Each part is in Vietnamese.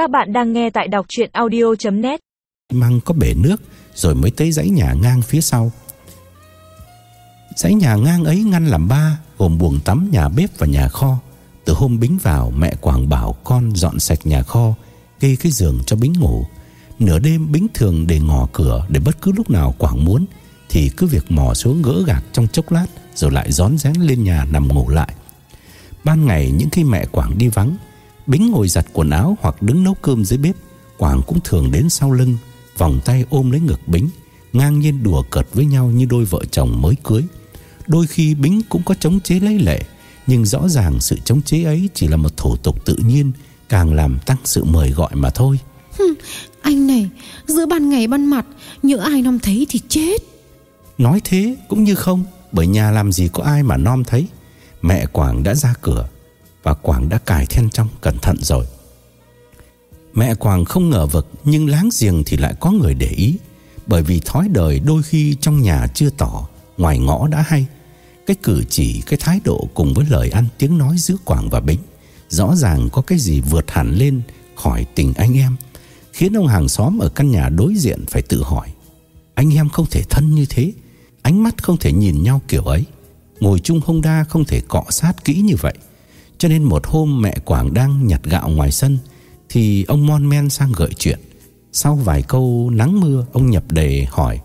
Các bạn đang nghe tại đọc chuyện audio.net Măng có bể nước Rồi mới tới dãy nhà ngang phía sau. Dãy nhà ngang ấy ngăn làm ba Gồm buồng tắm, nhà bếp và nhà kho. Từ hôm Bính vào Mẹ Quảng bảo con dọn sạch nhà kho Kê cái giường cho Bính ngủ. Nửa đêm Bính thường để ngỏ cửa Để bất cứ lúc nào Quảng muốn Thì cứ việc mò xuống gỡ gạc trong chốc lát Rồi lại rón rén lên nhà nằm ngủ lại. Ban ngày những khi mẹ Quảng đi vắng Bính ngồi giặt quần áo hoặc đứng nấu cơm dưới bếp Quảng cũng thường đến sau lưng Vòng tay ôm lấy ngực Bính Ngang nhiên đùa cợt với nhau như đôi vợ chồng mới cưới. Đôi khi Bính cũng có chống chế lấy lệ Nhưng rõ ràng sự chống chế ấy chỉ là một thủ tục tự nhiên Càng làm tăng sự mời gọi mà thôi. Anh này Giữa ban ngày ban mặt Nhỡ ai nom thấy thì chết. Nói thế cũng như không Bởi nhà làm gì có ai mà nom thấy. Mẹ Quảng đã ra cửa và Quảng đã cài then trong cẩn thận rồi. Mẹ Quảng không ngờ vực Nhưng láng giềng thì lại có người để ý Bởi vì thói đời đôi khi trong nhà chưa tỏ Ngoài ngõ đã hay. Cái cử chỉ, cái thái độ cùng với lời ăn tiếng nói giữa Quảng và Bính Rõ ràng có cái gì vượt hẳn lên khỏi tình anh em Khiến ông hàng xóm ở căn nhà đối diện phải tự hỏi Anh em không thể thân như thế Ánh mắt không thể nhìn nhau kiểu ấy Ngồi chung Honda không thể cọ sát kỹ như vậy. Cho nên một hôm mẹ Quảng đang nhặt gạo ngoài sân Thì ông Mon Men sang gợi chuyện. Sau vài câu nắng mưa Ông nhập đề hỏi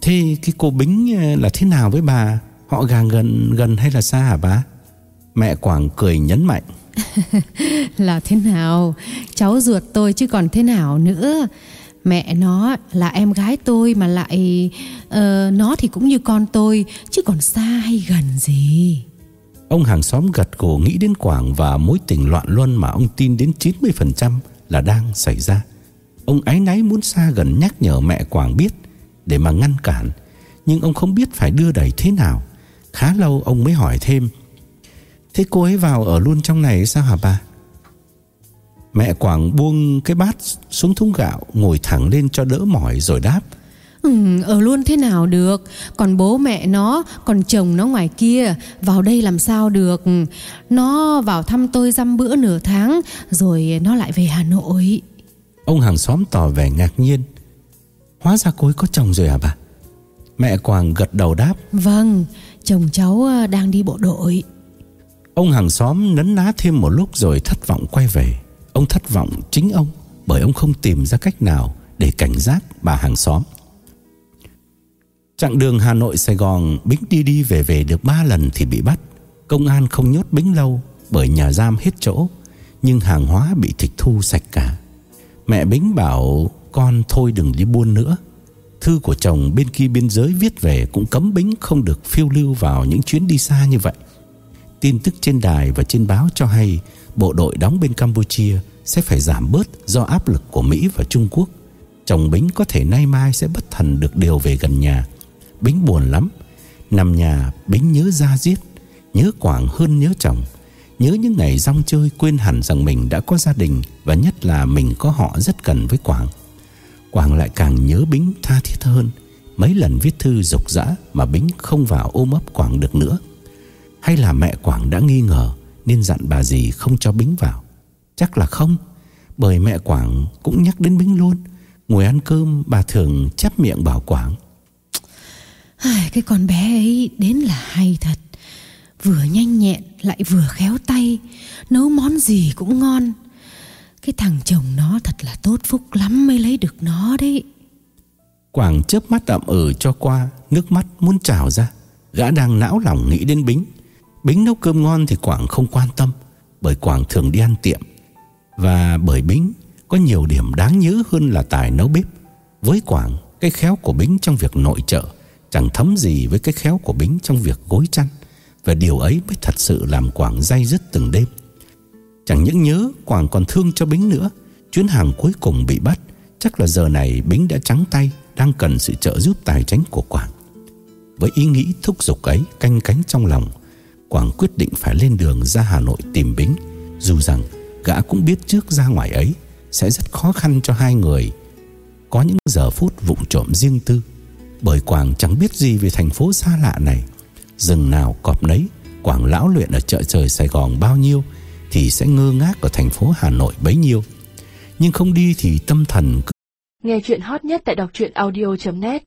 Thế cái cô Bính ờ, là thế nào với bà? Họ gà gần gần hay là xa hả bà? Mẹ Quảng cười nhấn mạnh Là thế nào? Cháu ruột tôi chứ còn thế nào nữa? Mẹ nó là em gái tôi Mà lại uh, Nó thì cũng như con tôi Chứ còn xa hay gần gì? Ông hàng xóm gật cổ nghĩ đến Quảng Và mối tình loạn luân mà ông tin đến 90% là đang xảy ra. Ông ái náy muốn xa gần nhắc nhở mẹ Quảng biết Để mà ngăn cản, Nhưng ông không biết phải đưa đẩy thế nào. Khá lâu ông mới hỏi thêm, Thế cô ấy vào ở luôn trong này sao hả bà? Mẹ Quảng buông cái bát xuống thúng gạo, Ngồi thẳng lên cho đỡ mỏi rồi đáp ừ, Ở luôn thế nào được? Còn bố mẹ nó Còn chồng nó ngoài kia Vào đây làm sao được? Nó vào thăm tôi dăm bữa nửa tháng Rồi nó lại về Hà Nội. Ông hàng xóm tỏ vẻ ngạc nhiên. Hóa ra cô ấy có chồng rồi à bà? Mẹ Quảng gật đầu đáp. Vâng Chồng cháu ờ, đang đi bộ đội. Ông hàng xóm nấn ná thêm một lúc rồi thất vọng quay về. Ông thất vọng chính ông Bởi ông không tìm ra cách nào Để cảnh giác bà hàng xóm Chặng đường Hà Nội, Sài Gòn, Bính đi đi về về được 3 lần thì bị bắt. Công an không nhốt Bính lâu Bởi nhà giam hết chỗ, Nhưng hàng hóa bị tịch thu sạch cả. Mẹ Bính bảo, Con thôi đừng đi buôn nữa. Thư của chồng bên kia biên giới viết về Cũng cấm Bính không được phiêu lưu vào những chuyến đi xa như vậy. Tin tức trên đài và trên báo cho hay, Bộ đội đóng bên Campuchia Sẽ phải giảm bớt do áp lực của Mỹ và Trung Quốc. Chồng Bính có thể nay mai sẽ bất thần được điều về gần nhà. Bính buồn lắm. Nằm nhà, Bính nhớ ra giết, Nhớ Quảng hơn nhớ chồng. Nhớ những ngày rong chơi quên hẳn rằng mình đã có gia đình Và nhất là mình có họ rất cần với Quảng. Quảng lại càng nhớ Bính tha thiết hơn. Mấy lần viết thư dục dã Mà Bính không vào ôm ấp Quảng được nữa. Hay là mẹ Quảng đã nghi ngờ Nên dặn bà dì không cho Bính vào. Chắc là không, Bởi mẹ Quảng cũng nhắc đến Bính luôn. Ngồi ăn cơm, bà thường chép miệng bảo Quảng. Ai, Cái con bé ấy đến là hay thật. Vừa nhanh nhẹn lại vừa khéo tay Nấu món gì cũng ngon. Cái thằng chồng nó thật là tốt phúc lắm mới lấy được nó đấy. Quảng chớp mắt ậm ừ cho qua Nước mắt muốn trào ra. Gã đang não lòng nghĩ đến Bính. Bính nấu cơm ngon thì Quảng không quan tâm Bởi Quảng thường đi ăn tiệm. Và bởi Bính Có nhiều điểm đáng nhớ hơn là tài nấu bếp. Với Quảng Cái khéo của Bính trong việc nội trợ Chẳng thấm gì với cái khéo của Bính trong việc gối chăn, Và điều ấy mới thật sự làm Quảng day dứt từng đêm. Chẳng những nhớ, Quảng còn thương cho Bính nữa. Chuyến hàng cuối cùng bị bắt, Chắc là giờ này Bính đã trắng tay, Đang cần sự trợ giúp tài chính của Quảng. Với ý nghĩ thúc giục ấy Canh cánh trong lòng, Quảng quyết định phải lên đường ra Hà Nội tìm Bính. Dù rằng, gã cũng biết trước ra ngoài ấy Sẽ rất khó khăn cho hai người. Có những giờ phút vụng trộm riêng tư bởi Quảng chẳng biết gì về thành phố xa lạ này. Rừng nào cọp nấy, Quảng lão luyện ở chợ trời Sài Gòn bao nhiêu Thì sẽ ngơ ngác ở thành phố Hà Nội bấy nhiêu. Nhưng không đi thì tâm thần cứ Nghe chuyện hot nhất tại đọc audio.net